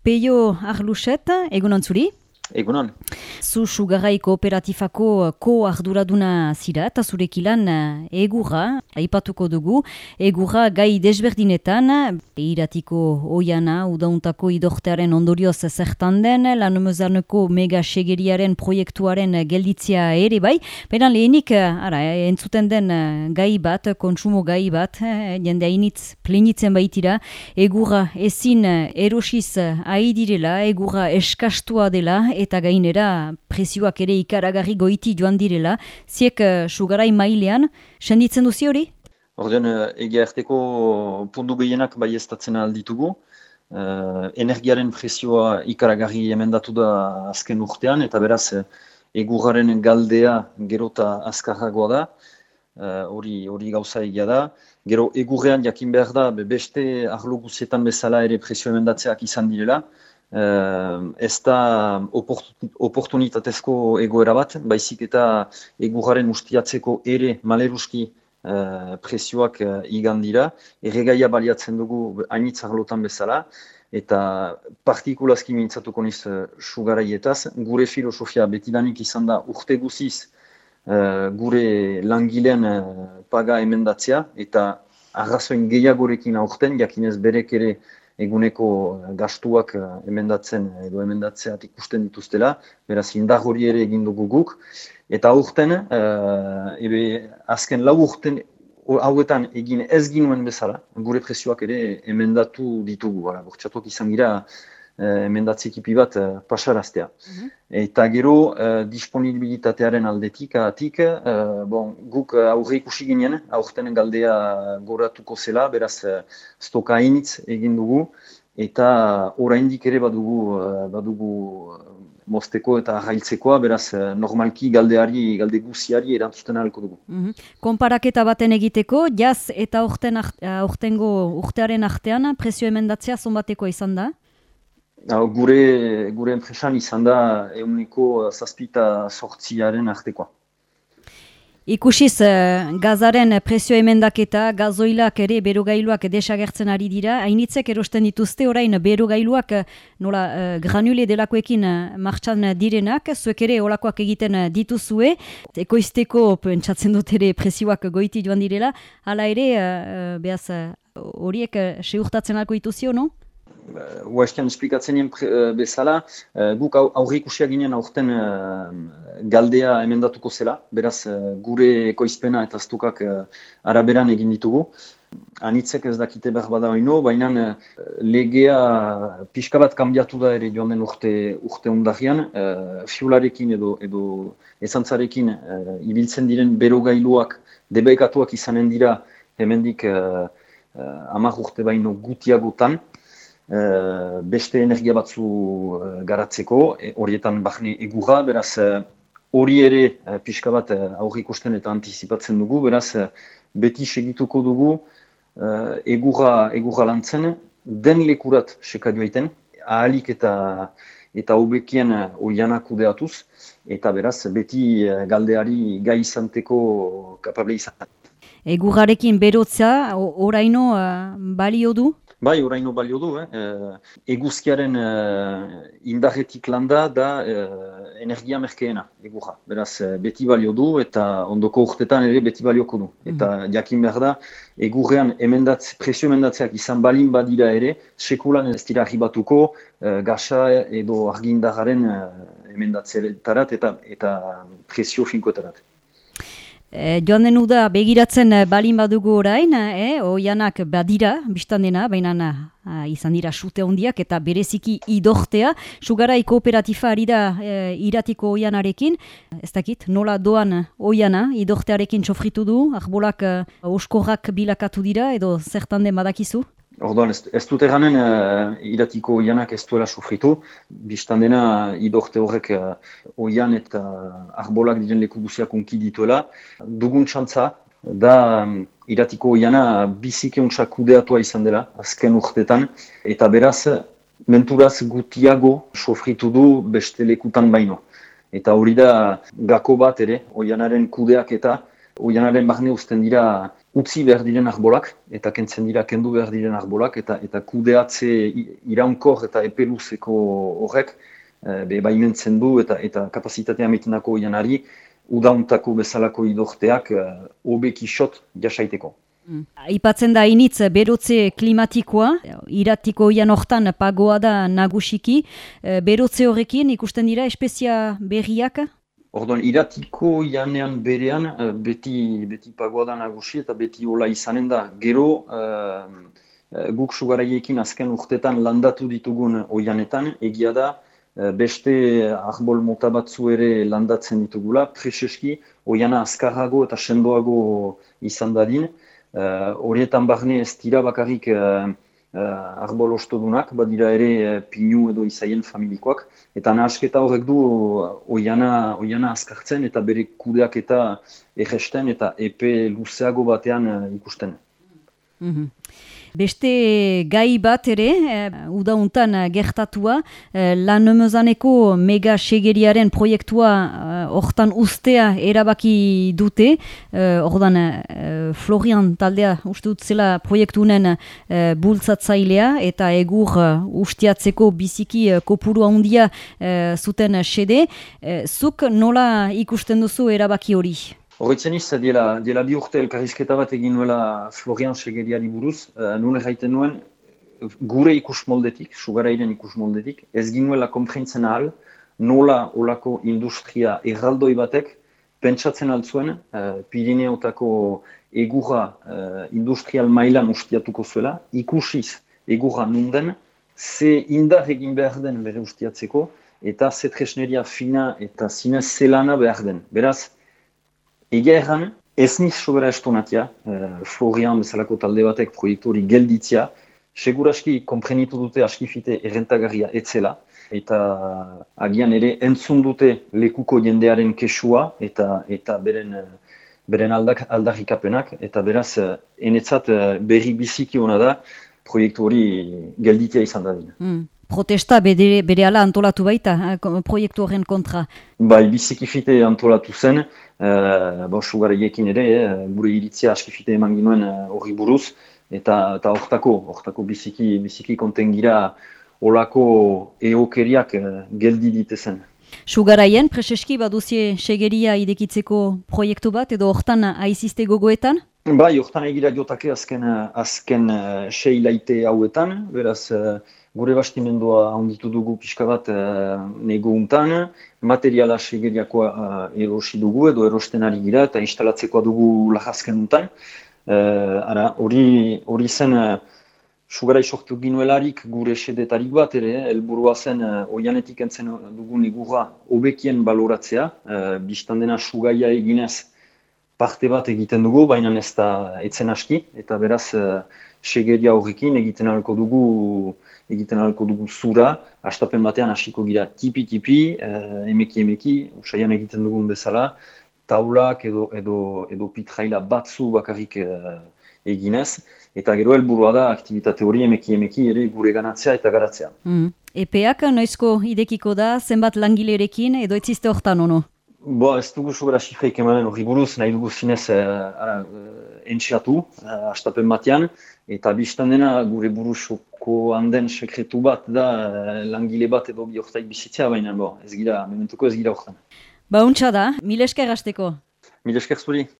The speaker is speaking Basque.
Peio Arluset, egun ontzuri? Egunon. Zu sugarrai kooperatifako ko-arduraduna zira eta zurek ilan eh, egurra, aipatuko dugu, egurra gai desberdinetan, iratiko oiana, udauntako idortearen ondorioz zertan den, lanomezarneko mega segeriaren proiektuaren gelditzia ere bai, beran lehenik, ara, entzuten den gai bat, kontsumo gai bat, jende hainitz plenitzen baitira, egurra ezin erosiz direla, egurra eskastua dela, eta gainera prezioak ere ikaragarri goiti joan direla, ziek uh, sugarai mailean, senditzen duzi hori? Ordean, eh, egia erteko pundu gehienak bai ez alditugu. Uh, energiaren prezioa ikaragarri emendatu da azken urtean, eta beraz, egurraren galdea gerota azkarragoa da, hori uh, gauza egia da. Gero, egurrean jakin behar da, beste arlo guzietan bezala ere prezio emendatzeak izan direla, ez da oportunitatezko egoera bat, baizik eta egurraren ustiatzeko ere maleruski uh, presioak uh, igan dira, erregaia baliatzen dugu hainitz arlotan bezala, eta partikulazki mintzatuko niz uh, sugaraietaz, gure filosofia betidanik izan da urte guziz uh, gure langilean uh, paga emendatzea, eta arrazoin gehiagorekin aurten, jakinez berek ere eguneko eh, gastuak eh, emendatzen edo emendatzeat ikusten dituztela, beraz indar hori ere egin dugu guk. Eta aurten, uh, ebe azken lau urten hauetan egin ez ginuen bezala, gure presioak ere emendatu ditugu. Bortxatuak izan gira uh, emendatze ekipi bat uh, pasaraztea. Mhm. Eta gero, uh, disponibilitatearen aldetik, atik, uh, bon, guk aurre ikusi ginen, aurten galdea goratuko zela, beraz, stoka initz egin dugu, eta oraindik ere badugu, badugu mosteko eta jailtzekoa, beraz, normalki galdeari, galde guziari erantzuten ahalko dugu. Mm -hmm. Konparaketa baten egiteko, jaz eta urtengo urtearen artean, prezio emendatzea zonbateko izan da? Gure, gure enpresan izan da euniko zazpita sortziaren artekoa. Ikusiz, uh, gazaren prezio emendaketa, gazoilak ere berogailuak desagertzen ari dira, hainitzek erosten dituzte orain berogailuak nola uh, granule delakoekin martxan direnak, zuek ere olakoak egiten dituzue, ekoizteko pentsatzen dut ere prezioak goiti joan direla, hala ere, behaz, horiek seurtatzen alko dituzio, no? Uaiztean esplikatzen nien eh, bezala, uh, guk aurre ikusia ginen aurten uh, galdea emendatuko zela, beraz gure ekoizpena eta aztukak uh, araberan egin ditugu. Anitzek ez dakite behar bada oino, baina legea pixka bat kanbiatu da ere joan den urte, urte ondarian, fiularekin edo, edo ezantzarekin ibiltzen diren berogailuak debekatuak izanen dira hemendik uh, urte baino gutiagotan, Eh, beste energia batzu uh, garatzeko, e, horietan bahne egurra, beraz eh, hori ere uh, pixka bat uh, aurri ikusten eta antizipatzen dugu, beraz beti segituko dugu uh, egurra, egurra lantzen, den lekurat sekadu egiten, ahalik eta eta hobekien oianak kudeatuz, eta beraz beti galdeari gai izanteko kapable izan. Egurrarekin berotza, oraino uh, balio du? Bai, oraino balio du, eh? E, eguzkiaren e, indarretik landa da e, energia merkeena, egurra. Beraz, beti balio du eta ondoko urtetan ere beti balioko du. Mhm. Eta jakin behar da, egurrean emendatze, presio emendatzeak izan balin badira ere, sekulan ez dira arribatuko e, gasa edo argindararen e, emendatzetarat eta, eta presio finkoetarat. E, joan den uda begiratzen eh, balin badugu orain, e, oianak badira, biztan dena, baina izan dira sute hondiak eta bereziki idortea. Sugarai kooperatifa ari da iratiko oianarekin. Ez dakit, nola doan oiana idortearekin txofritu du, arbolak e, oskorrak bilakatu dira edo zertan den badakizu? Orduan, ez, ez dut eganen uh, iratiko oianak ez duela sufritu. Bistan dena, idorte horrek uh, oian eta arbolak diren leku guziak unki dituela. Dugun txantza, da um, iratiko oiana bizike untsak kudeatua izan dela, azken urtetan. Eta beraz, menturaz gutiago sofritu du beste lekutan baino. Eta hori da gako bat ere, oianaren kudeak eta oianaren bahne usten dira utzi behar diren arbolak, eta kentzen dira kendu behar diren arbolak, eta eta kudeatze iraunkor eta epeluzeko horrek, e, be baimentzen du eta eta kapasitatea metenako janari, udauntako bezalako idorteak e, obeki xot jasaiteko. Mm. Ipatzen da initz berotze klimatikoa, iratiko ian hortan pagoa da nagusiki, e, berotze horrekin ikusten dira espezia berriak? Orduan, iratiko janean berean, eh, beti, beti pagoa da nagusi eta beti hola izanen da. Gero, uh, guk sugaraiekin azken urtetan landatu ditugun oianetan, egia da, beste arbol mota batzu ere landatzen ditugula, preseski, oiana azkarrago eta sendoago izan dadin. Horietan uh, barne ez dira bakarrik uh, arbol ostodunak, badira ere uh, pinu edo izaien familikoak, eta nahasketa horrek du oiana, oiana azkartzen eta bere kudeak eta egesten eta epe luzeago batean uh, ikusten. Mm Beste gai bat ere, e, udauntan gertatua, e, lan emezaneko mega segeriaren proiektua hortan ustea erabaki dute, hortan Florian taldea uste dut zela proiektunen e, bultzatzailea eta egur ustiatzeko biziki kopuru handia zuten sede. zuk nola ikusten duzu erabaki hori? Horretzen iz, diela, diela bi urte elkarrizketa bat egin nuela Florian Segeriari buruz, uh, nuen erraiten nuen, gure ikus moldetik, sugarairen ikus moldetik, ez ginuela konprentzen ahal, nola olako industria erraldoi batek, pentsatzen altzuen, uh, Pirineotako egurra uh, industrial mailan ustiatuko zuela, ikusiz egurra nunden, ze indar egin behar den bere ustiatzeko, eta ze tresneria fina eta zinez zelana behar den. Beraz, Egia erran, ez niz sobera estonatia, uh, Florian bezalako talde batek proiektu hori gelditzia, seguraski komprenitu dute askifite errentagarria etzela, eta agian ere entzun dute lekuko jendearen kesua eta eta beren beren aldak aldarrikapenak. Eta beraz enetzat berri biziki ona da proiektu hori gelditia izan da dina. Mm protesta bere, bere ala antolatu baita, eh, proiektu horren kontra. Bai, bizikifite antolatu zen, uh, bo, ere, uh, gure iritzia askifite eman ginuen horri buruz, eta eta hortako, hortako biziki, biziki kontengira olako eokeriak uh, geldi ditezen. Sugaraien, preseski baduzie segeria idekitzeko proiektu bat, edo hortan aizizte gogoetan? Bai, hortan egira jotake azken, azken uh, seilaite hauetan, beraz, gure bastimendua handitu dugu pixka bat uh, nego untan, materiala segeriakoa uh, erosi dugu edo erosten ari gira eta instalatzekoa dugu lajazken untan. Uh, ara, hori, hori zen uh, sugarai sortu ginuelarik gure sedetarik bat ere, helburua zen uh, oianetik entzen dugu negurra obekien baloratzea, uh, biztan dena sugaia eginez parte bat egiten dugu, baina ez da etzen aski, eta beraz uh, segeria horrekin egiten alko dugu egiten alko dugu zura, astapen batean hasiko gira tipi-tipi, eh, emeki emeki, usaian egiten dugun bezala, taulak edo, edo, edo pitraila batzu bakarrik eh, eginez, eta gero helburua da aktivitate hori emeki emeki ere gure ganatzea eta garatzea. Mm. Epeak noizko idekiko da, zenbat langilerekin edo etziste hortan ono? Bo, ez dugu sobera xifreik emanen hori buruz, nahi dugu zinez uh, uh, entxeatu, uh, astapen batean, eta biztan dena gure buruzoko handen sekretu bat da uh, langile bat edo bi hortaik bizitzea, baina bo, ez gira, mementuko ez gira hortan. Ba, untsa da, mil esker gazteko. Mil esker zuri.